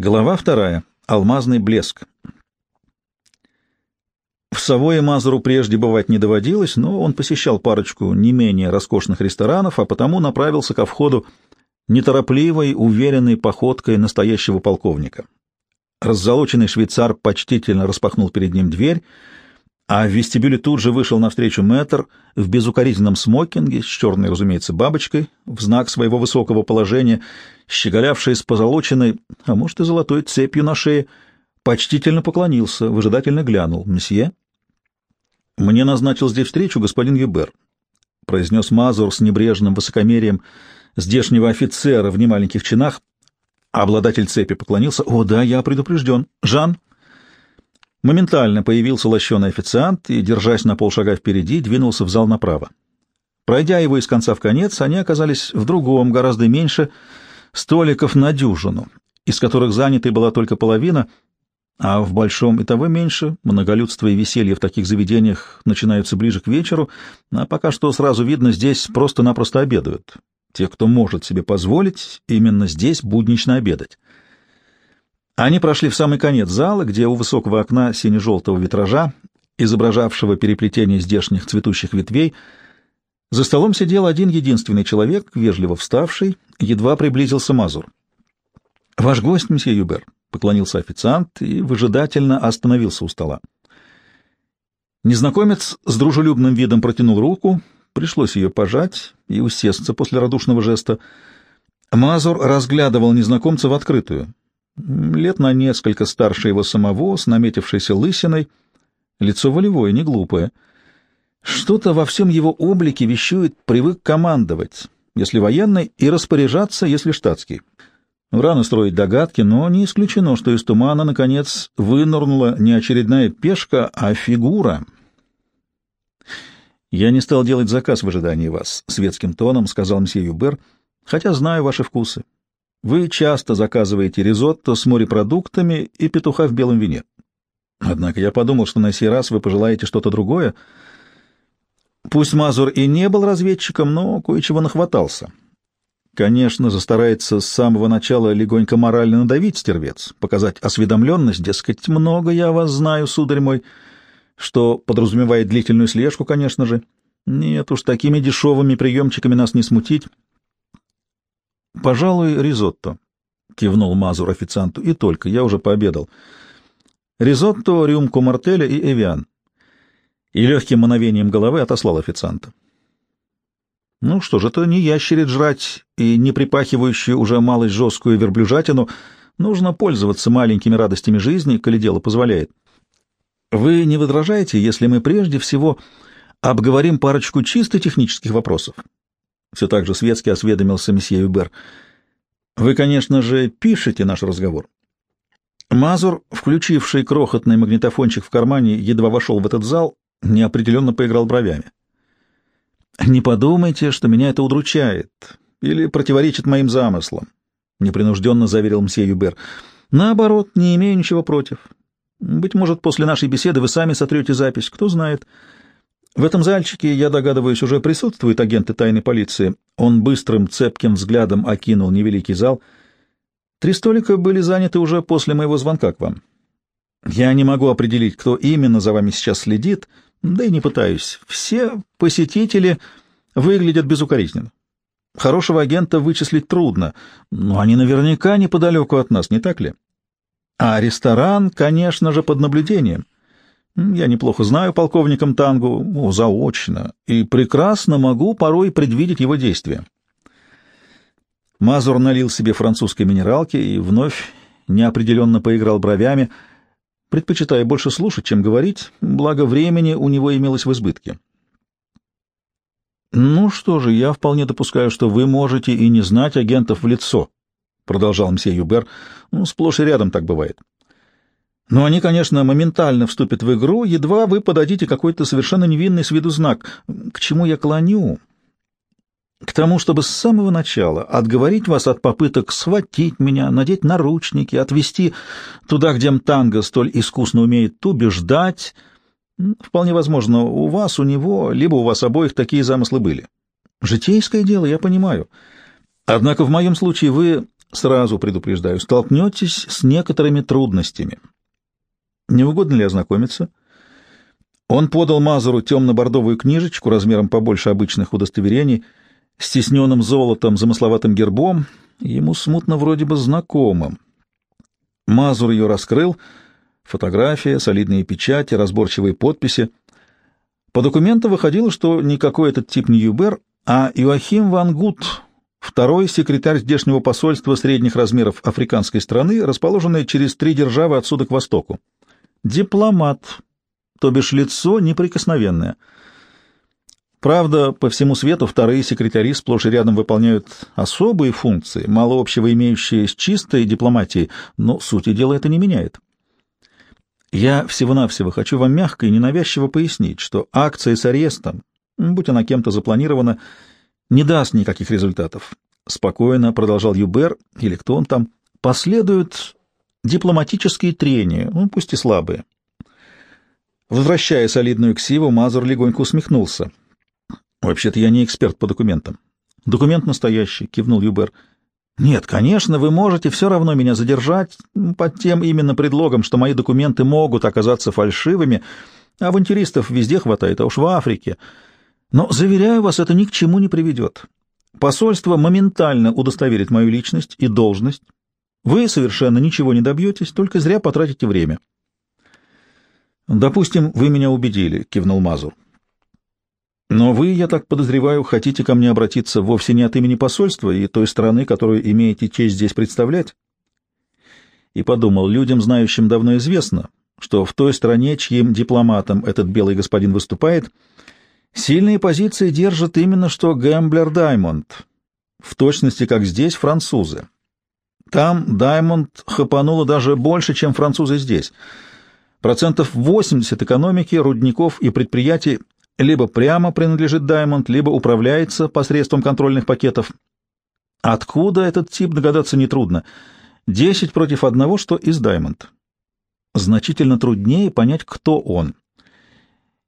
Глава вторая. Алмазный блеск. В Савое Мазуру прежде бывать не доводилось, но он посещал парочку не менее роскошных ресторанов, а потому направился ко входу неторопливой, уверенной походкой настоящего полковника. Раззолоченный швейцар почтительно распахнул перед ним дверь, а в вестибюле тут же вышел навстречу мэтр в безукоризненном смокинге, с черной, разумеется, бабочкой, в знак своего высокого положения, щеголявший с позолоченной, а может и золотой цепью на шее, почтительно поклонился, выжидательно глянул. «Месье?» «Мне назначил здесь встречу господин Юбер», — произнес Мазур с небрежным высокомерием здешнего офицера в немаленьких чинах. Обладатель цепи поклонился. «О, да, я предупрежден. Жан?» Моментально появился лощеный официант и, держась на полшага впереди, двинулся в зал направо. Пройдя его из конца в конец, они оказались в другом, гораздо меньше, столиков на дюжину, из которых занятой была только половина, а в большом и того меньше, многолюдство и веселье в таких заведениях начинаются ближе к вечеру, а пока что сразу видно, здесь просто-напросто обедают. Те, кто может себе позволить именно здесь буднично обедать. Они прошли в самый конец зала, где у высокого окна сине-желтого витража, изображавшего переплетение здешних цветущих ветвей, за столом сидел один единственный человек, вежливо вставший, едва приблизился Мазур. — Ваш гость, месье Юбер, — поклонился официант и выжидательно остановился у стола. Незнакомец с дружелюбным видом протянул руку, пришлось ее пожать и усесться после радушного жеста. Мазур разглядывал незнакомца в открытую лет на несколько старше его самого, с наметившейся лысиной, лицо волевое, не глупое. Что-то во всем его облике вещует привык командовать, если военный, и распоряжаться, если штатский. Рано строить догадки, но не исключено, что из тумана, наконец, вынырнула не очередная пешка, а фигура. «Я не стал делать заказ в ожидании вас», — светским тоном сказал мсье Юбер, — «хотя знаю ваши вкусы. Вы часто заказываете ризотто с морепродуктами и петуха в белом вине. Однако я подумал, что на сей раз вы пожелаете что-то другое. Пусть Мазур и не был разведчиком, но кое-чего нахватался. Конечно, застарается с самого начала легонько морально надавить стервец, показать осведомленность, дескать, много я вас знаю, сударь мой, что подразумевает длительную слежку, конечно же. Нет уж, такими дешевыми приемчиками нас не смутить. «Пожалуй, ризотто», — кивнул Мазур официанту, — «и только, я уже пообедал. Ризотто, рюмку мартеля и эвиан». И легким мановением головы отослал официанта. Ну что ж, это не ящериц жрать и не припахивающую уже малость жесткую верблюжатину. Нужно пользоваться маленькими радостями жизни, коли дело позволяет. Вы не возражаете, если мы прежде всего обговорим парочку чисто технических вопросов? Все так же светски осведомился месье Юбер. Вы, конечно же, пишете наш разговор. Мазур, включивший крохотный магнитофончик в кармане, едва вошел в этот зал, неопределенно поиграл бровями. «Не подумайте, что меня это удручает или противоречит моим замыслам», — непринужденно заверил мсье Юбер. «Наоборот, не имею ничего против. Быть может, после нашей беседы вы сами сотрете запись, кто знает». В этом зальчике, я догадываюсь, уже присутствуют агенты тайной полиции. Он быстрым, цепким взглядом окинул невеликий зал. Три столика были заняты уже после моего звонка к вам. Я не могу определить, кто именно за вами сейчас следит, да и не пытаюсь. Все посетители выглядят безукоризненно. Хорошего агента вычислить трудно, но они наверняка неподалеку от нас, не так ли? А ресторан, конечно же, под наблюдением — я неплохо знаю полковником Тангу, ну, заочно, и прекрасно могу порой предвидеть его действия. Мазур налил себе французской минералки и вновь неопределенно поиграл бровями, предпочитая больше слушать, чем говорить, благо времени у него имелось в избытке. «Ну что же, я вполне допускаю, что вы можете и не знать агентов в лицо», — продолжал мсье Юбер. «Ну, сплошь и рядом так бывает. Но они, конечно, моментально вступят в игру, едва вы подадите какой-то совершенно невинный с виду знак. К чему я клоню? К тому, чтобы с самого начала отговорить вас от попыток схватить меня, надеть наручники, отвести туда, где Мтанга столь искусно умеет убеждать. Вполне возможно, у вас, у него, либо у вас обоих такие замыслы были. Житейское дело, я понимаю. Однако в моем случае вы Сразу предупреждаю, столкнетесь с некоторыми трудностями. Не угодно ли ознакомиться? Он подал Мазуру темно-бордовую книжечку размером побольше обычных удостоверений, с тисненным золотом, замысловатым гербом, ему смутно вроде бы знакомым. Мазур ее раскрыл, фотография, солидные печати, разборчивые подписи. По документам выходило, что никакой этот тип не Юбер, а Иоахим Ван Гут, второй секретарь здешнего посольства средних размеров африканской страны, расположенной через три державы отсюда к востоку. Дипломат, то бишь лицо неприкосновенное. Правда, по всему свету вторые секретари сплошь и рядом выполняют особые функции, мало общего имеющие с чистой дипломатией, но сути дела это не меняет. Я всего-навсего хочу вам мягко и ненавязчиво пояснить, что акция с арестом, будь она кем-то запланирована, не даст никаких результатов. Спокойно продолжал Юбер, или кто он там, последуют дипломатические трения, ну, пусть и слабые. Возвращая солидную ксиву, Мазур легонько усмехнулся. «Вообще-то я не эксперт по документам». «Документ настоящий», — кивнул Юбер. «Нет, конечно, вы можете все равно меня задержать под тем именно предлогом, что мои документы могут оказаться фальшивыми. Авантюристов везде хватает, а уж в Африке. Но, заверяю вас, это ни к чему не приведет. Посольство моментально удостоверит мою личность и должность. Вы совершенно ничего не добьетесь, только зря потратите время». «Допустим, вы меня убедили», — кивнул Мазур. «Но вы, я так подозреваю, хотите ко мне обратиться вовсе не от имени посольства и той страны, которую имеете честь здесь представлять?» И подумал, людям, знающим, давно известно, что в той стране, чьим дипломатом этот белый господин выступает, сильные позиции держат именно что Гэмблер Даймонд, в точности как здесь французы. Там Даймонд хапануло даже больше, чем французы здесь — Процентов 80 экономики, рудников и предприятий либо прямо принадлежит Даймонд, либо управляется посредством контрольных пакетов. Откуда этот тип догадаться нетрудно. 10 против одного, что из Даймонд. Значительно труднее понять, кто он.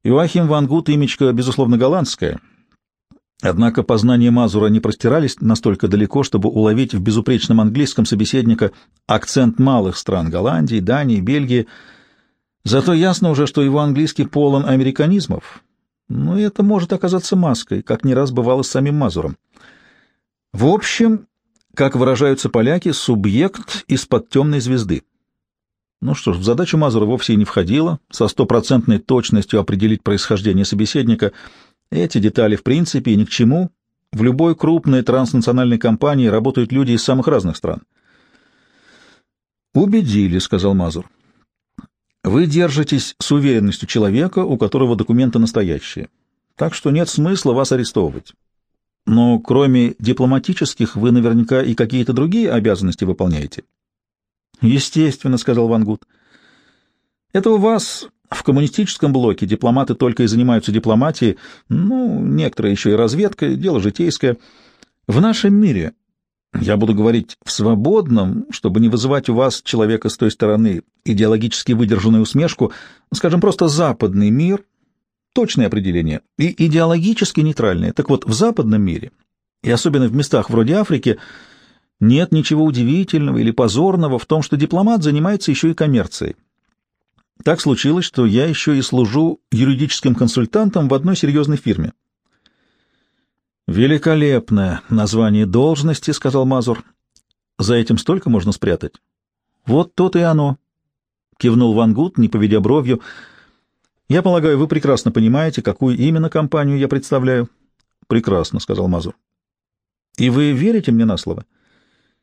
Иоахим Ван Гут имечко, безусловно, голландское. Однако познания Мазура не простирались настолько далеко, чтобы уловить в безупречном английском собеседника акцент малых стран Голландии, Дании, Бельгии — Зато ясно уже, что его английский полон американизмов, но это может оказаться маской, как не раз бывало с самим Мазуром. В общем, как выражаются поляки, субъект из-под темной звезды. Ну что ж, в задачу Мазура вовсе и не входило со стопроцентной точностью определить происхождение собеседника. Эти детали, в принципе, ни к чему. В любой крупной транснациональной компании работают люди из самых разных стран. «Убедили», — сказал Мазур. Вы держитесь с уверенностью человека, у которого документы настоящие, так что нет смысла вас арестовывать. Но кроме дипломатических вы наверняка и какие-то другие обязанности выполняете. Естественно, сказал Ван Гуд. Это у вас в коммунистическом блоке дипломаты только и занимаются дипломатией, ну, некоторые еще и разведкой, дело житейское. В нашем мире я буду говорить в свободном, чтобы не вызывать у вас, человека с той стороны, идеологически выдержанную усмешку, скажем, просто западный мир, точное определение, и идеологически нейтральное. Так вот, в западном мире, и особенно в местах вроде Африки, нет ничего удивительного или позорного в том, что дипломат занимается еще и коммерцией. Так случилось, что я еще и служу юридическим консультантом в одной серьезной фирме. «Великолепное название должности», — сказал Мазур. «За этим столько можно спрятать». «Вот то-то и оно», — кивнул Ван Гут, не поведя бровью. «Я полагаю, вы прекрасно понимаете, какую именно компанию я представляю». «Прекрасно», — сказал Мазур. «И вы верите мне на слово?»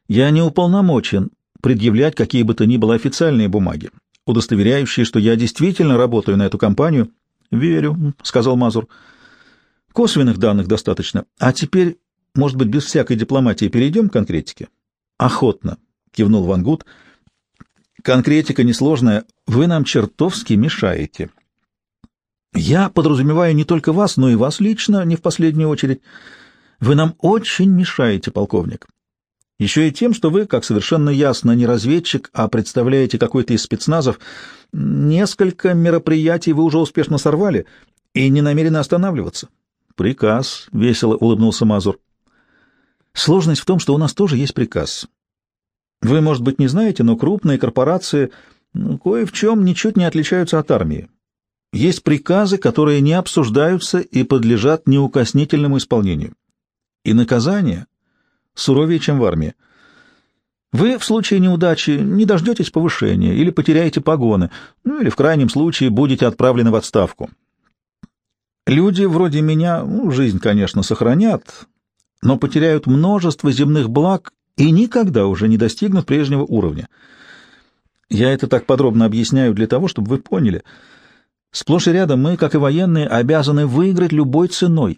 «Я не уполномочен предъявлять какие бы то ни было официальные бумаги, удостоверяющие, что я действительно работаю на эту компанию». «Верю», — сказал Мазур. Косвенных данных достаточно. А теперь, может быть, без всякой дипломатии перейдем к конкретике? Охотно, кивнул Ван Гуд. Конкретика несложная. Вы нам чертовски мешаете. Я подразумеваю не только вас, но и вас лично, не в последнюю очередь. Вы нам очень мешаете, полковник. Еще и тем, что вы, как совершенно ясно, не разведчик, а представляете какой-то из спецназов, несколько мероприятий вы уже успешно сорвали и не намерены останавливаться. «Приказ», — весело улыбнулся Мазур. «Сложность в том, что у нас тоже есть приказ. Вы, может быть, не знаете, но крупные корпорации ну, кое в чем ничуть не отличаются от армии. Есть приказы, которые не обсуждаются и подлежат неукоснительному исполнению. И наказание суровее, чем в армии. Вы в случае неудачи не дождетесь повышения или потеряете погоны, ну или в крайнем случае будете отправлены в отставку. Люди вроде меня, ну, жизнь, конечно, сохранят, но потеряют множество земных благ и никогда уже не достигнут прежнего уровня. Я это так подробно объясняю для того, чтобы вы поняли. Сплошь и рядом мы, как и военные, обязаны выиграть любой ценой.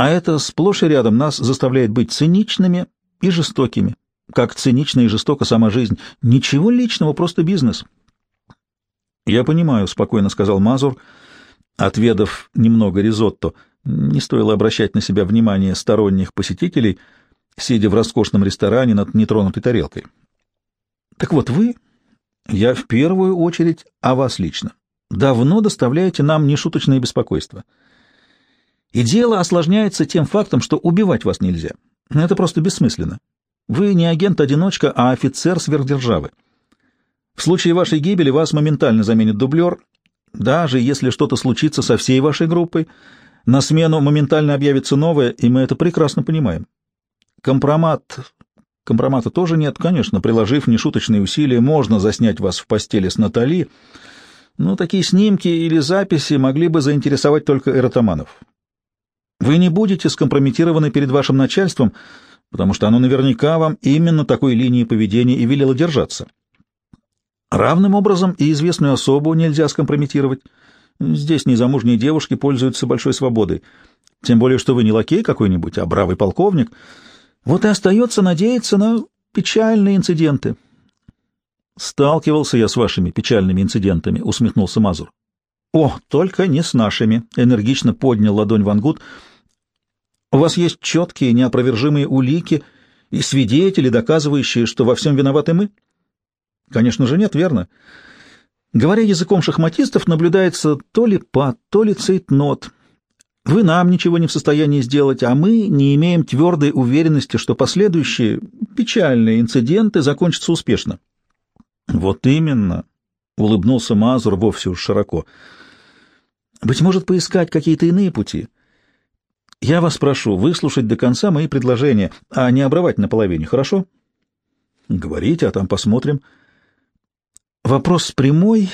А это сплошь и рядом нас заставляет быть циничными и жестокими как цинична и жестока сама жизнь. Ничего личного, просто бизнес. «Я понимаю», — спокойно сказал Мазур, отведав немного ризотто. Не стоило обращать на себя внимание сторонних посетителей, сидя в роскошном ресторане над нетронутой тарелкой. «Так вот вы, я в первую очередь о вас лично, давно доставляете нам нешуточное беспокойство. И дело осложняется тем фактом, что убивать вас нельзя. Это просто бессмысленно. Вы не агент-одиночка, а офицер сверхдержавы. В случае вашей гибели вас моментально заменит дублер. Даже если что-то случится со всей вашей группой, на смену моментально объявится новая, и мы это прекрасно понимаем. Компромат... Компромата тоже нет, конечно, приложив нешуточные усилия, можно заснять вас в постели с Натали, но такие снимки или записи могли бы заинтересовать только эротоманов. Вы не будете скомпрометированы перед вашим начальством, потому что оно наверняка вам именно такой линии поведения и велело держаться. Равным образом и известную особу нельзя скомпрометировать. Здесь незамужние девушки пользуются большой свободой. Тем более, что вы не лакей какой-нибудь, а бравый полковник. Вот и остается надеяться на печальные инциденты. «Сталкивался я с вашими печальными инцидентами», — усмехнулся Мазур. «О, только не с нашими», — энергично поднял ладонь Вангут. У вас есть четкие, неопровержимые улики и свидетели, доказывающие, что во всем виноваты мы? Конечно же нет, верно? Говоря языком шахматистов, наблюдается то ли пад, то ли цейтнот. Вы нам ничего не в состоянии сделать, а мы не имеем твердой уверенности, что последующие печальные инциденты закончатся успешно. Вот именно, — улыбнулся Мазур вовсе уж широко. Быть может, поискать какие-то иные пути — я вас прошу выслушать до конца мои предложения, а не обрывать наполовине, хорошо? Говорите, а там посмотрим. Вопрос прямой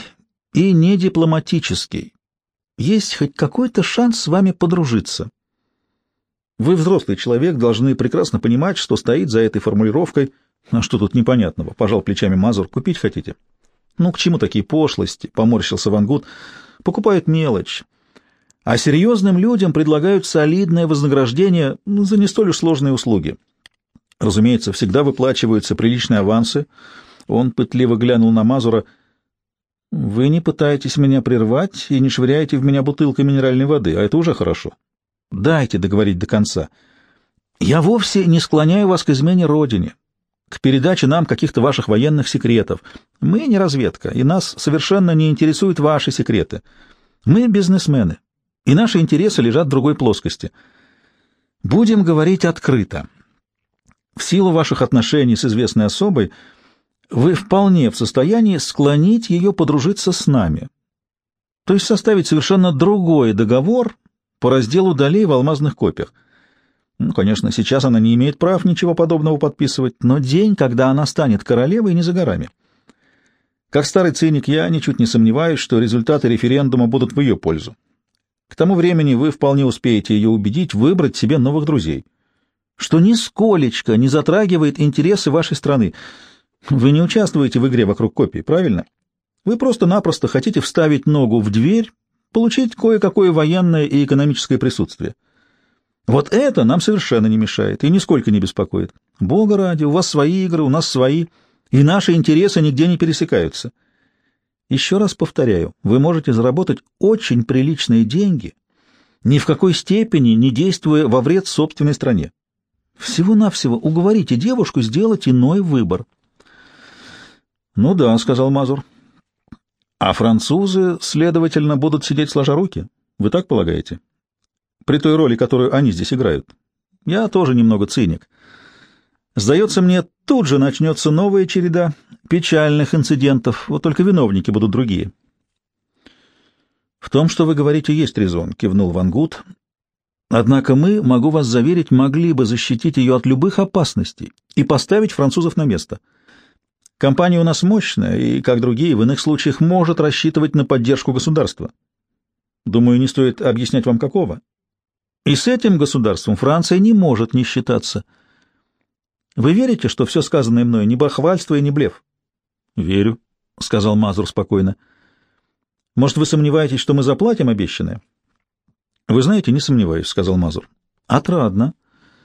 и не дипломатический. Есть хоть какой-то шанс с вами подружиться? Вы взрослый человек, должны прекрасно понимать, что стоит за этой формулировкой. А что тут непонятного? Пожал плечами Мазур. Купить хотите? Ну, к чему такие пошлости? Поморщился Вангут. Покупают мелочь а серьезным людям предлагают солидное вознаграждение ну, за не столь уж сложные услуги. Разумеется, всегда выплачиваются приличные авансы. Он пытливо глянул на Мазура. «Вы не пытаетесь меня прервать и не швыряете в меня бутылкой минеральной воды, а это уже хорошо. Дайте договорить до конца. Я вовсе не склоняю вас к измене Родине, к передаче нам каких-то ваших военных секретов. Мы не разведка, и нас совершенно не интересуют ваши секреты. Мы бизнесмены, и наши интересы лежат в другой плоскости. Будем говорить открыто. В силу ваших отношений с известной особой вы вполне в состоянии склонить ее подружиться с нами, то есть составить совершенно другой договор по разделу долей в алмазных копиях. Ну, конечно, сейчас она не имеет прав ничего подобного подписывать, но день, когда она станет королевой, не за горами. Как старый циник, я ничуть не сомневаюсь, что результаты референдума будут в ее пользу. К тому времени вы вполне успеете ее убедить выбрать себе новых друзей, что нисколечко не затрагивает интересы вашей страны. Вы не участвуете в игре вокруг копий, правильно? Вы просто-напросто хотите вставить ногу в дверь, получить кое-какое военное и экономическое присутствие. Вот это нам совершенно не мешает и нисколько не беспокоит. Бога ради, у вас свои игры, у нас свои, и наши интересы нигде не пересекаются. Еще раз повторяю, вы можете заработать очень приличные деньги, ни в какой степени не действуя во вред собственной стране. Всего-навсего уговорите девушку сделать иной выбор. «Ну да», — сказал Мазур. «А французы, следовательно, будут сидеть сложа руки? Вы так полагаете? При той роли, которую они здесь играют. Я тоже немного циник. Сдается мне, тут же начнется новая череда печальных инцидентов, вот только виновники будут другие. В том, что вы говорите, есть резон, кивнул Ван Гуд. Однако мы, могу вас заверить, могли бы защитить ее от любых опасностей и поставить французов на место. Компания у нас мощная и, как другие, в иных случаях может рассчитывать на поддержку государства. Думаю, не стоит объяснять вам какого. И с этим государством Франция не может не считаться. Вы верите, что все сказанное мною не бахвальство и не блеф? — Верю, — сказал Мазур спокойно. — Может, вы сомневаетесь, что мы заплатим обещанное? — Вы знаете, не сомневаюсь, — сказал Мазур. — Отрадно.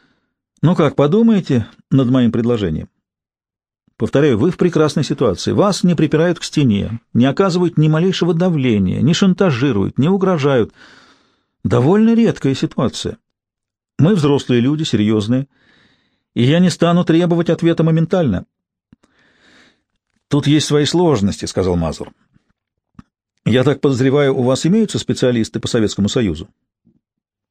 — Ну как, подумаете над моим предложением? Повторяю, вы в прекрасной ситуации. Вас не припирают к стене, не оказывают ни малейшего давления, не шантажируют, не угрожают. Довольно редкая ситуация. Мы взрослые люди, серьезные, — и я не стану требовать ответа моментально. Тут есть свои сложности, сказал Мазур. Я так подозреваю, у вас имеются специалисты по Советскому Союзу?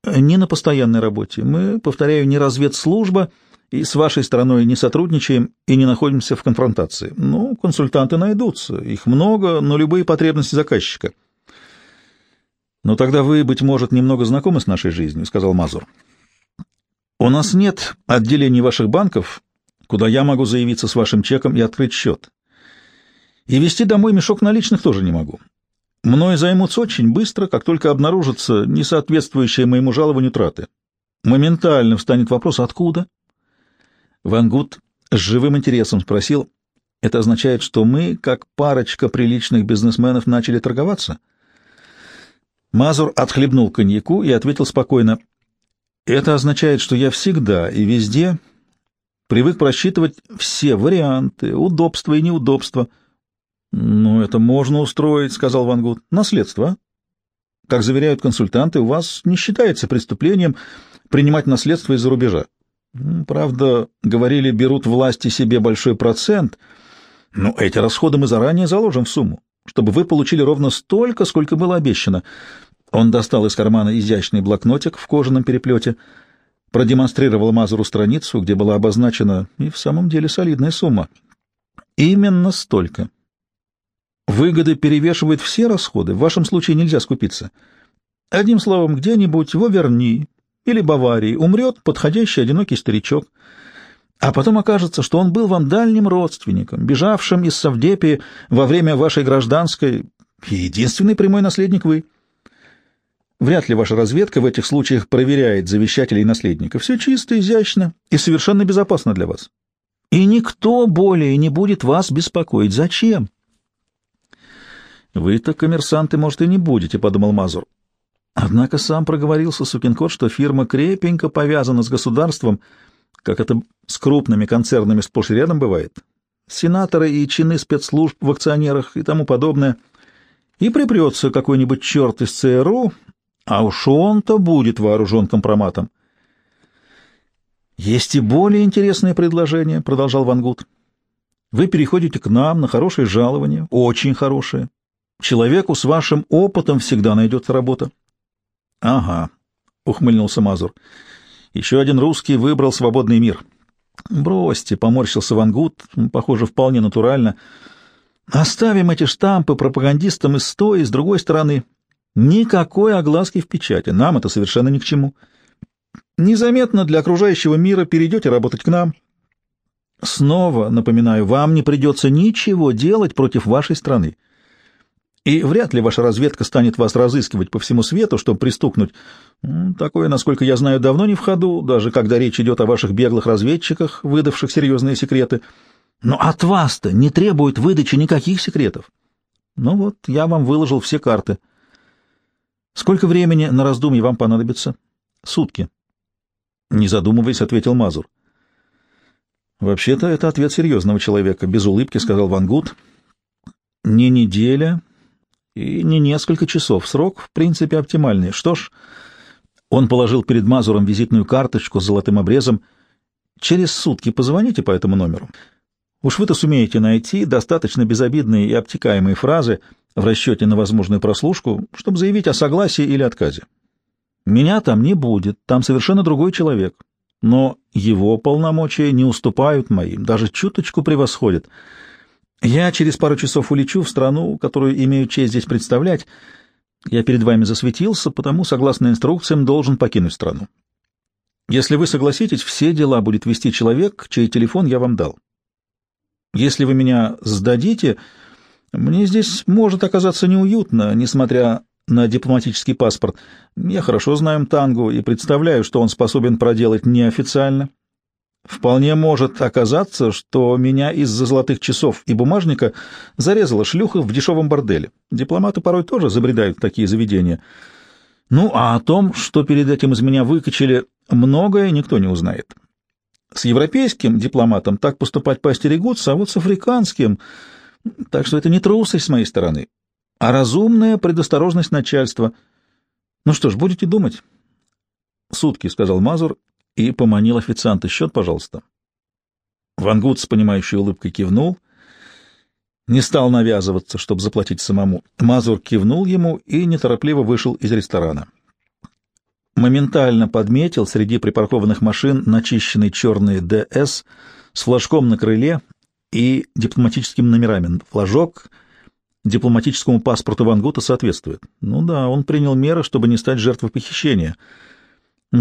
Не на постоянной работе. Мы, повторяю, не разведслужба, и с вашей стороной не сотрудничаем и не находимся в конфронтации. Ну, консультанты найдутся. Их много, но любые потребности заказчика. Но тогда вы, быть может, немного знакомы с нашей жизнью, сказал Мазур. У нас нет отделений ваших банков, куда я могу заявиться с вашим чеком и открыть счет. И вести домой мешок наличных тоже не могу. Мною займутся очень быстро, как только обнаружатся несоответствующие моему жалованию траты. Моментально встанет вопрос «Откуда?». Ван Гуд с живым интересом спросил, «Это означает, что мы, как парочка приличных бизнесменов, начали торговаться?» Мазур отхлебнул коньяку и ответил спокойно, это означает, что я всегда и везде привык просчитывать все варианты, удобства и неудобства. — Ну, это можно устроить, — сказал Ван Гуд. — Наследство. Как заверяют консультанты, у вас не считается преступлением принимать наследство из-за рубежа. Правда, говорили, берут власти себе большой процент, но эти расходы мы заранее заложим в сумму, чтобы вы получили ровно столько, сколько было обещано — он достал из кармана изящный блокнотик в кожаном переплете, продемонстрировал Мазуру страницу, где была обозначена и в самом деле солидная сумма. Именно столько. Выгоды перевешивают все расходы, в вашем случае нельзя скупиться. Одним словом, где-нибудь в Оверни или Баварии умрет подходящий одинокий старичок, а потом окажется, что он был вам дальним родственником, бежавшим из Савдепии во время вашей гражданской, единственный прямой наследник вы — Вряд ли ваша разведка в этих случаях проверяет завещателей и наследника. Все чисто, изящно и совершенно безопасно для вас. И никто более не будет вас беспокоить. Зачем? Вы-то коммерсанты, может, и не будете, — подумал Мазур. Однако сам проговорился сукин кот, что фирма крепенько повязана с государством, как это с крупными концернами сплошь рядом бывает. Сенаторы и чины спецслужб в акционерах и тому подобное. И припрется какой-нибудь черт из ЦРУ а уж он-то будет вооружен компроматом. «Есть и более интересное предложение», — продолжал Ван Гуд. «Вы переходите к нам на хорошее жалование, очень хорошее. Человеку с вашим опытом всегда найдется работа». «Ага», — ухмыльнулся Мазур. «Еще один русский выбрал свободный мир». «Бросьте», — поморщился Ван Гуд, похоже, вполне натурально. «Оставим эти штампы пропагандистам и с той, и с другой стороны. Никакой огласки в печати, нам это совершенно ни к чему. Незаметно для окружающего мира перейдете работать к нам. Снова, напоминаю, вам не придется ничего делать против вашей страны. И вряд ли ваша разведка станет вас разыскивать по всему свету, чтобы пристукнуть. Такое, насколько я знаю, давно не в ходу, даже когда речь идет о ваших беглых разведчиках, выдавших серьезные секреты. Но от вас-то не требует выдачи никаких секретов. Ну вот, я вам выложил все карты. Сколько времени на раздумье вам понадобится? Сутки. Не задумываясь, ответил Мазур. Вообще-то это ответ серьезного человека, без улыбки сказал Ван Гуд. Не неделя и не несколько часов. Срок, в принципе, оптимальный. Что ж, он положил перед Мазуром визитную карточку с золотым обрезом. Через сутки позвоните по этому номеру. Уж вы-то сумеете найти достаточно безобидные и обтекаемые фразы, в расчете на возможную прослушку, чтобы заявить о согласии или отказе. Меня там не будет, там совершенно другой человек. но его полномочия не уступают моим, даже чуточку превосходят. Я через пару часов улечу в страну, которую имею честь здесь представлять. Я перед вами засветился, потому, согласно инструкциям, должен покинуть страну. Если вы согласитесь, все дела будет вести человек, чей телефон я вам дал. Если вы меня сдадите, мне здесь может оказаться неуютно, несмотря на дипломатический паспорт. Я хорошо знаю Тангу и представляю, что он способен проделать неофициально. Вполне может оказаться, что меня из-за золотых часов и бумажника зарезала шлюха в дешевом борделе. Дипломаты порой тоже забредают в такие заведения. Ну, а о том, что перед этим из меня выкачали, многое никто не узнает. С европейским дипломатом так поступать поостерегутся, а вот с африканским... Так что это не трусость с моей стороны а разумная предосторожность начальства. Ну что ж, будете думать. Сутки, — сказал Мазур и поманил официанта. Счет, пожалуйста. Вангут с понимающей улыбкой кивнул, не стал навязываться, чтобы заплатить самому. Мазур кивнул ему и неторопливо вышел из ресторана. Моментально подметил среди припаркованных машин начищенный черный ДС с флажком на крыле и дипломатическими номерами. Флажок дипломатическому паспорту Вангута соответствует. Ну да, он принял меры, чтобы не стать жертвой похищения.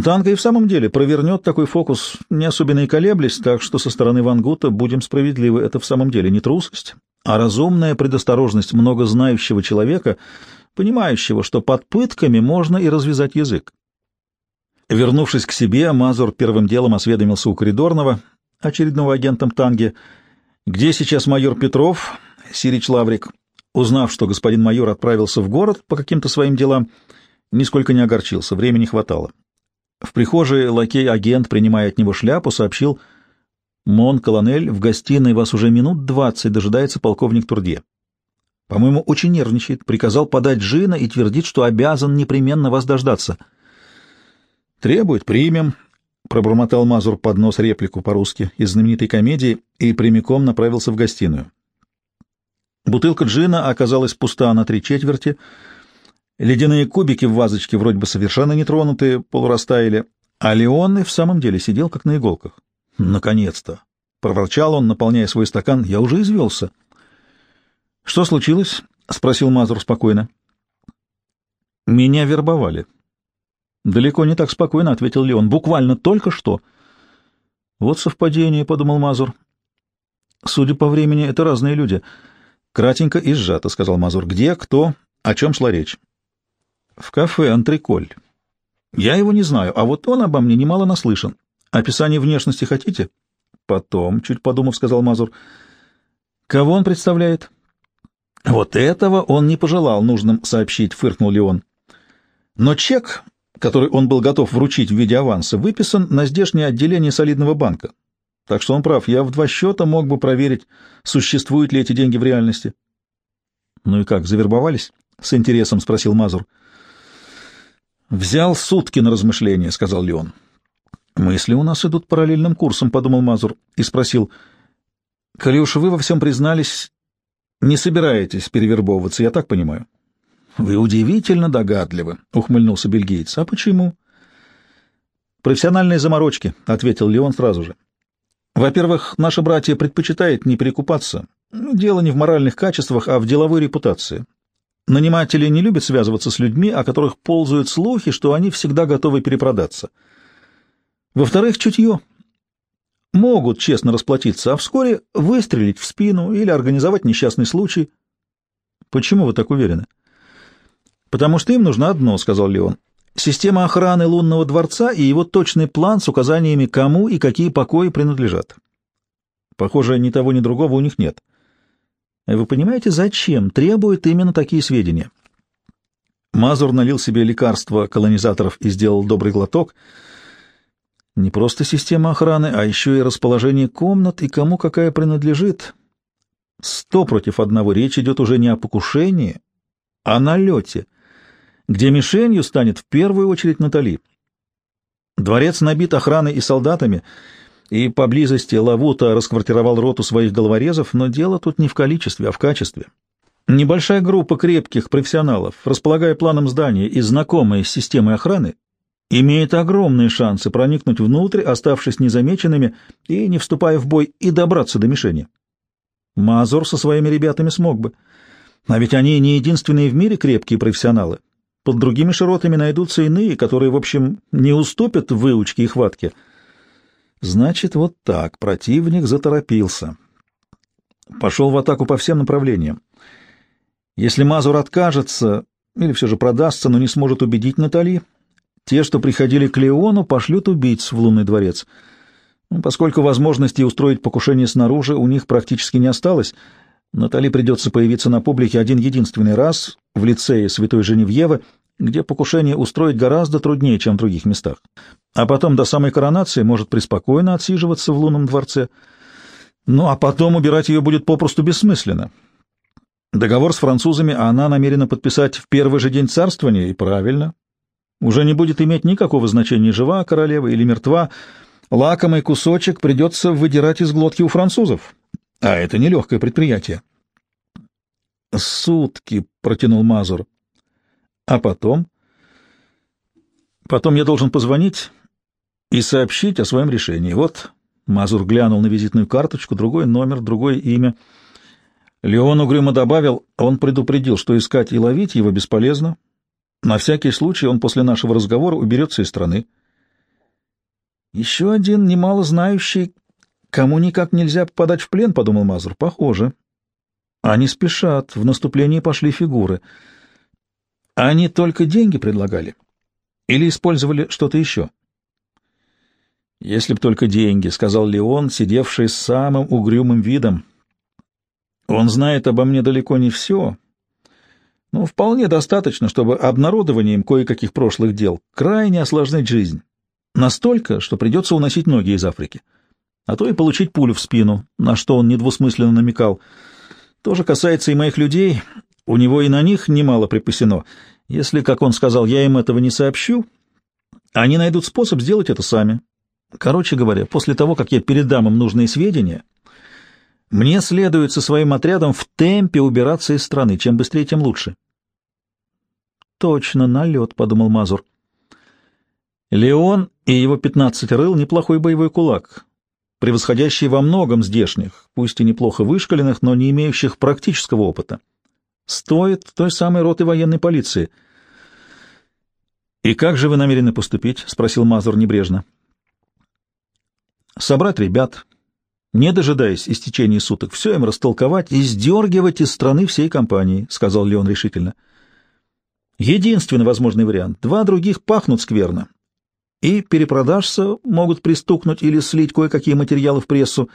Танка и в самом деле провернет такой фокус, не особенно и колеблясь, так что со стороны Вангута, будем справедливы, это в самом деле не трусость, а разумная предосторожность многознающего человека, понимающего, что под пытками можно и развязать язык. Вернувшись к себе, Мазур первым делом осведомился у коридорного, очередного агентом Танги, где сейчас майор Петров, Сирич Лаврик, Узнав, что господин майор отправился в город по каким-то своим делам, нисколько не огорчился, времени хватало. В прихожей лакей-агент, принимая от него шляпу, сообщил, «Мон, колонель, в гостиной вас уже минут двадцать дожидается полковник Турдье. По-моему, очень нервничает, приказал подать Джина и твердит, что обязан непременно вас дождаться». «Требует, примем», — пробормотал Мазур под нос реплику по-русски из знаменитой комедии и прямиком направился в гостиную. Бутылка джина оказалась пуста на три четверти. Ледяные кубики в вазочке вроде бы совершенно нетронутые, полурастаяли, а Леон и в самом деле сидел как на иголках. «Наконец-то!» — проворчал он, наполняя свой стакан. «Я уже извелся». «Что случилось?» — спросил Мазур спокойно. «Меня вербовали». «Далеко не так спокойно», — ответил Леон. «Буквально только что». «Вот совпадение», — подумал Мазур. «Судя по времени, это разные люди». Кратенько и сжато, — сказал Мазур. — Где, кто, о чем шла речь? — В кафе «Антриколь». — Я его не знаю, а вот он обо мне немало наслышан. Описание внешности хотите? — Потом, — чуть подумав, — сказал Мазур. — Кого он представляет? — Вот этого он не пожелал нужным сообщить, — фыркнул Леон. Но чек, который он был готов вручить в виде аванса, выписан на здешнее отделение солидного банка. Так что он прав, я в два счета мог бы проверить, существуют ли эти деньги в реальности. — Ну и как, завербовались? — с интересом спросил Мазур. — Взял сутки на размышление, — сказал Леон. — Мысли у нас идут параллельным курсом, — подумал Мазур и спросил. — Коли уж вы во всем признались, не собираетесь перевербовываться, я так понимаю? — Вы удивительно догадливы, — ухмыльнулся бельгиец. — А почему? — Профессиональные заморочки, — ответил Леон сразу же. Во-первых, наши братья предпочитают не перекупаться. Дело не в моральных качествах, а в деловой репутации. Наниматели не любят связываться с людьми, о которых ползают слухи, что они всегда готовы перепродаться. Во-вторых, чутье. Могут честно расплатиться, а вскоре выстрелить в спину или организовать несчастный случай. Почему вы так уверены? Потому что им нужно одно, — сказал Леон система охраны лунного дворца и его точный план с указаниями, кому и какие покои принадлежат. Похоже, ни того, ни другого у них нет. Вы понимаете, зачем требуют именно такие сведения? Мазур налил себе лекарство колонизаторов и сделал добрый глоток. Не просто система охраны, а еще и расположение комнат и кому какая принадлежит. Сто против одного речь идет уже не о покушении, а о налете — где мишенью станет в первую очередь Натали. Дворец набит охраной и солдатами, и поблизости Лавута расквартировал роту своих головорезов, но дело тут не в количестве, а в качестве. Небольшая группа крепких профессионалов, располагая планом здания и знакомые с системой охраны, имеет огромные шансы проникнуть внутрь, оставшись незамеченными и не вступая в бой, и добраться до мишени. Мазур со своими ребятами смог бы. А ведь они не единственные в мире крепкие профессионалы. Под другими широтами найдутся иные, которые, в общем, не уступят выучке и хватке. Значит, вот так противник заторопился. Пошел в атаку по всем направлениям. Если Мазур откажется или все же продастся, но не сможет убедить Натали, те, что приходили к Леону, пошлют убийц в лунный дворец. Ну, поскольку возможности устроить покушение снаружи у них практически не осталось, Натали придется появиться на публике один единственный раз в лицее Святой Женевьевы, где покушение устроить гораздо труднее, чем в других местах. А потом до самой коронации может преспокойно отсиживаться в лунном дворце. Ну, а потом убирать ее будет попросту бессмысленно. Договор с французами она намерена подписать в первый же день царствования, и правильно. Уже не будет иметь никакого значения, жива королева или мертва. Лакомый кусочек придется выдирать из глотки у французов. А это нелегкое предприятие. «Сутки», — протянул Мазур. «А потом?» «Потом я должен позвонить и сообщить о своем решении. Вот...» Мазур глянул на визитную карточку, другой номер, другое имя. Леон угрюмо добавил, он предупредил, что искать и ловить его бесполезно. На всякий случай он после нашего разговора уберется из страны. Еще один немало знающий, кому никак нельзя попадать в плен, — подумал Мазур. Похоже. Они спешат, в наступлении пошли фигуры. Они только деньги предлагали? Или использовали что-то еще? Если б только деньги, — сказал Леон, сидевший с самым угрюмым видом. Он знает обо мне далеко не все, но вполне достаточно, чтобы обнародованием кое-каких прошлых дел крайне осложнить жизнь. Настолько, что придется уносить ноги из Африки. А то и получить пулю в спину, на что он недвусмысленно намекал. То же касается и моих людей. У него и на них немало припасено. Если, как он сказал, я им этого не сообщу, они найдут способ сделать это сами. Короче говоря, после того, как я передам им нужные сведения, мне следует со своим отрядом в темпе убираться из страны. Чем быстрее, тем лучше. Точно, налет, — подумал Мазур. Леон и его пятнадцать рыл — неплохой боевой кулак, превосходящий во многом здешних, пусть и неплохо вышкаленных, но не имеющих практического опыта. Стоит той самой роты военной полиции. «И как же вы намерены поступить?» — спросил Мазур небрежно. «Собрать ребят, не дожидаясь истечения суток, все им растолковать и сдергивать из страны всей компании», — сказал Леон решительно. «Единственный возможный вариант. Два других пахнут скверно, и перепродашься могут пристукнуть или слить кое-какие материалы в прессу,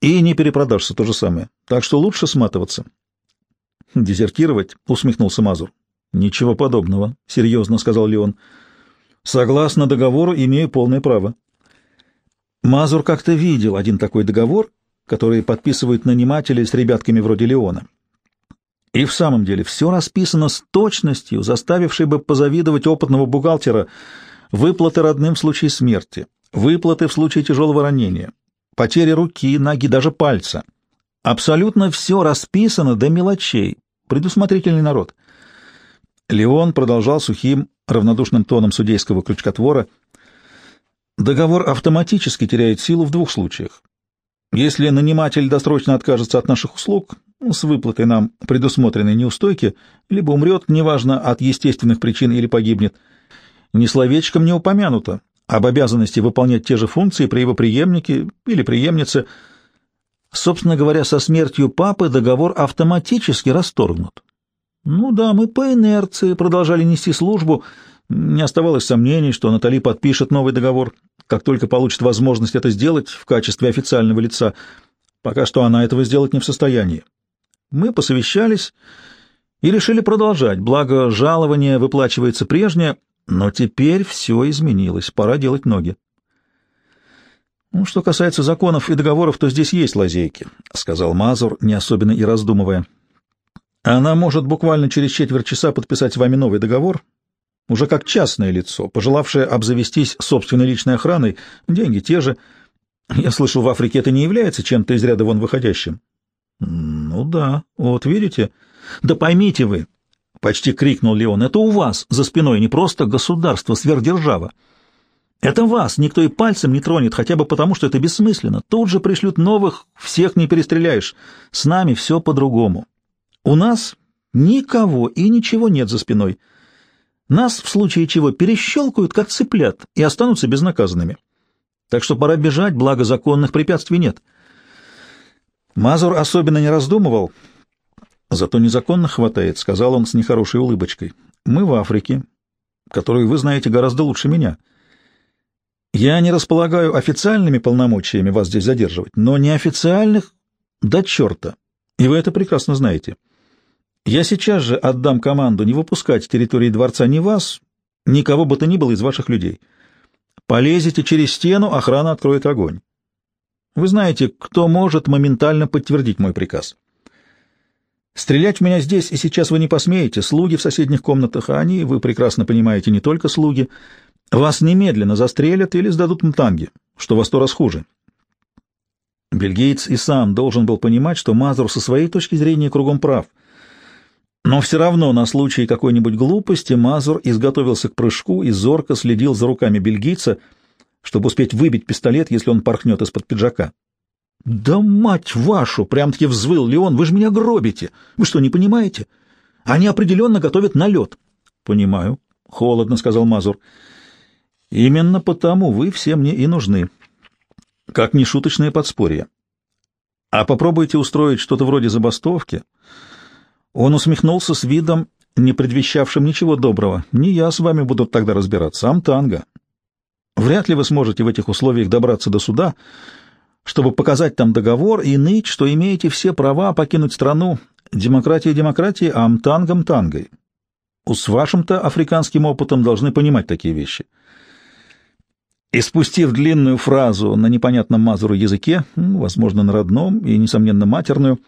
и не перепродашься то же самое. Так что лучше сматываться. «Дезертировать?» — усмехнулся Мазур. «Ничего подобного», — серьезно сказал Леон. «Согласно договору, имею полное право». Мазур как-то видел один такой договор, который подписывают наниматели с ребятками вроде Леона. И в самом деле все расписано с точностью, заставившей бы позавидовать опытного бухгалтера — выплаты родным в случае смерти, выплаты в случае тяжелого ранения, потери руки, ноги, даже пальца. Абсолютно все расписано до мелочей. Предусмотрительный народ. Леон продолжал сухим, равнодушным тоном судейского крючкотвора. Договор автоматически теряет силу в двух случаях. Если наниматель досрочно откажется от наших услуг, с выплатой нам предусмотренной неустойки, либо умрет, неважно, от естественных причин или погибнет – ни словечком не упомянуто об обязанности выполнять те же функции при его преемнике или преемнице. Собственно говоря, со смертью папы договор автоматически расторгнут. Ну да, мы по инерции продолжали нести службу. Не оставалось сомнений, что Натали подпишет новый договор, как только получит возможность это сделать в качестве официального лица. Пока что она этого сделать не в состоянии. Мы посовещались и решили продолжать, благо жалование выплачивается прежнее, но теперь все изменилось, пора делать ноги. «Ну, что касается законов и договоров, то здесь есть лазейки», — сказал Мазур, не особенно и раздумывая. «Она может буквально через четверть часа подписать с вами новый договор, уже как частное лицо, пожелавшее обзавестись собственной личной охраной, деньги те же. Я слышал, в Африке это не является чем-то из ряда вон выходящим». «Ну да, вот видите. Да поймите вы, — почти крикнул Леон. «Это у вас за спиной не просто государство, сверхдержава. Это вас никто и пальцем не тронет, хотя бы потому, что это бессмысленно. Тут же пришлют новых, всех не перестреляешь. С нами все по-другому. У нас никого и ничего нет за спиной. Нас, в случае чего, перещелкают, как цыплят, и останутся безнаказанными. Так что пора бежать, благо законных препятствий нет». Мазур особенно не раздумывал, Зато незаконно хватает, — сказал он с нехорошей улыбочкой. Мы в Африке, которую вы знаете гораздо лучше меня. Я не располагаю официальными полномочиями вас здесь задерживать, но неофициальных — до черта. И вы это прекрасно знаете. Я сейчас же отдам команду не выпускать с территории дворца ни вас, ни кого бы то ни было из ваших людей. Полезете через стену, охрана откроет огонь. Вы знаете, кто может моментально подтвердить мой приказ. Стрелять в меня здесь и сейчас вы не посмеете, слуги в соседних комнатах, а они, вы прекрасно понимаете, не только слуги. Вас немедленно застрелят или сдадут мтанги, что во сто раз хуже. Бельгиец и сам должен был понимать, что Мазур со своей точки зрения кругом прав. Но все равно на случай какой-нибудь глупости Мазур изготовился к прыжку и зорко следил за руками бельгийца, чтобы успеть выбить пистолет, если он порхнет из-под пиджака. «Да мать вашу!» — прям-таки взвыл Леон. «Вы же меня гробите! Вы что, не понимаете? Они определенно готовят налет!» «Понимаю», — холодно сказал Мазур. «Именно потому вы все мне и нужны. Как нешуточное подспорье. А попробуйте устроить что-то вроде забастовки». Он усмехнулся с видом, не предвещавшим ничего доброго. «Не я с вами буду тогда разбираться, а Танго. Вряд ли вы сможете в этих условиях добраться до суда, — чтобы показать там договор и ныть, что имеете все права покинуть страну. Демократия демократии, а амтангом тангой. С вашим-то африканским опытом должны понимать такие вещи. И спустив длинную фразу на непонятном Мазуру языке, возможно, на родном и, несомненно, матерную,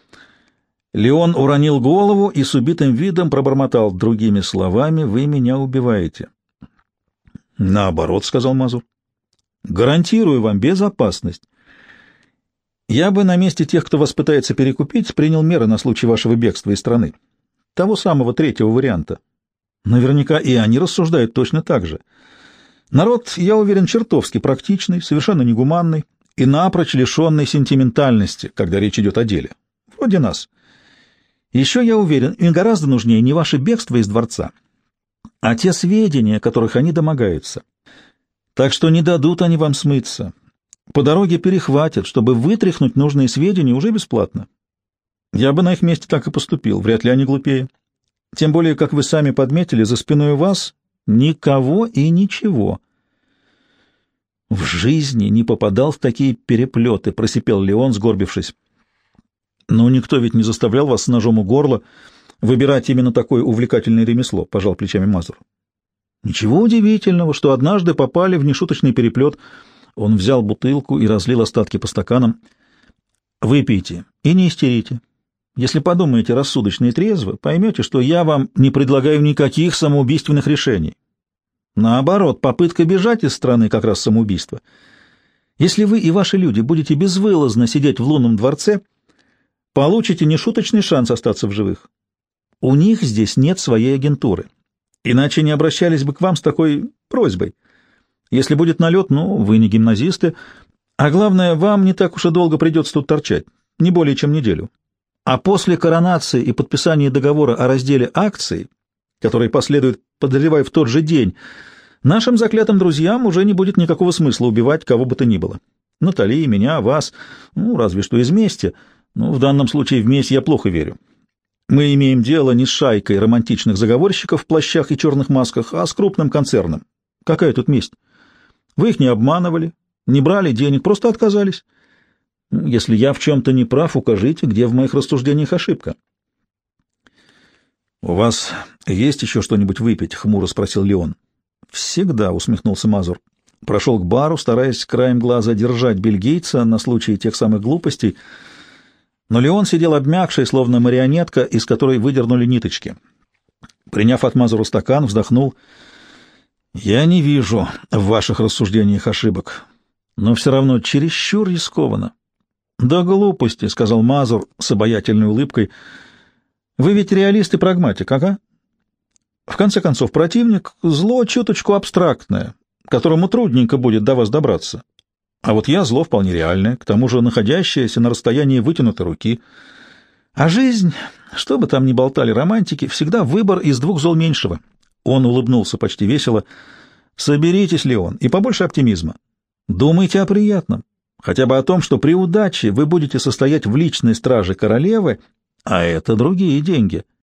Леон уронил голову и с убитым видом пробормотал другими словами «Вы меня убиваете». «Наоборот», — сказал Мазур, — «гарантирую вам безопасность. Я бы на месте тех, кто вас пытается перекупить, принял меры на случай вашего бегства из страны. Того самого третьего варианта. Наверняка и они рассуждают точно так же. Народ, я уверен, чертовски практичный, совершенно негуманный и напрочь лишенный сентиментальности, когда речь идет о деле. Вроде нас. Еще я уверен, им гораздо нужнее не ваше бегство из дворца, а те сведения, которых они домогаются. Так что не дадут они вам смыться. По дороге перехватят, чтобы вытряхнуть нужные сведения уже бесплатно. Я бы на их месте так и поступил, вряд ли они глупее. Тем более, как вы сами подметили, за спиной у вас никого и ничего. В жизни не попадал в такие переплеты, просипел Леон, сгорбившись. Но никто ведь не заставлял вас с ножом у горла выбирать именно такое увлекательное ремесло, пожал плечами Мазур. Ничего удивительного, что однажды попали в нешуточный переплет — он взял бутылку и разлил остатки по стаканам. «Выпейте и не истерите. Если подумаете рассудочно и трезво, поймете, что я вам не предлагаю никаких самоубийственных решений. Наоборот, попытка бежать из страны как раз самоубийство. Если вы и ваши люди будете безвылазно сидеть в лунном дворце, получите нешуточный шанс остаться в живых. У них здесь нет своей агентуры. Иначе не обращались бы к вам с такой просьбой. Если будет налет, ну, вы не гимназисты. А главное, вам не так уж и долго придется тут торчать, не более чем неделю. А после коронации и подписания договора о разделе акций, который последует, подозревая, в тот же день, нашим заклятым друзьям уже не будет никакого смысла убивать кого бы то ни было. Натали, меня, вас, ну, разве что из мести, но в данном случае в месть я плохо верю. Мы имеем дело не с шайкой романтичных заговорщиков в плащах и черных масках, а с крупным концерном. Какая тут месть? Вы их не обманывали, не брали денег, просто отказались. Если я в чем-то не прав, укажите, где в моих рассуждениях ошибка. — У вас есть еще что-нибудь выпить? — хмуро спросил Леон. — Всегда, — усмехнулся Мазур. Прошел к бару, стараясь краем глаза держать бельгийца на случай тех самых глупостей, но Леон сидел обмякший, словно марионетка, из которой выдернули ниточки. Приняв от Мазура стакан, вздохнул — я не вижу в ваших рассуждениях ошибок, но все равно чересчур рискованно. Да глупости, — сказал Мазур с обаятельной улыбкой. Вы ведь реалист и прагматик, ага? В конце концов, противник — зло чуточку абстрактное, которому трудненько будет до вас добраться. А вот я зло вполне реальное, к тому же находящееся на расстоянии вытянутой руки. А жизнь, что бы там ни болтали романтики, всегда выбор из двух зол меньшего. Он улыбнулся почти весело. Соберитесь, Леон, и побольше оптимизма. Думайте о приятном, хотя бы о том, что при удаче вы будете состоять в личной страже королевы, а это другие деньги.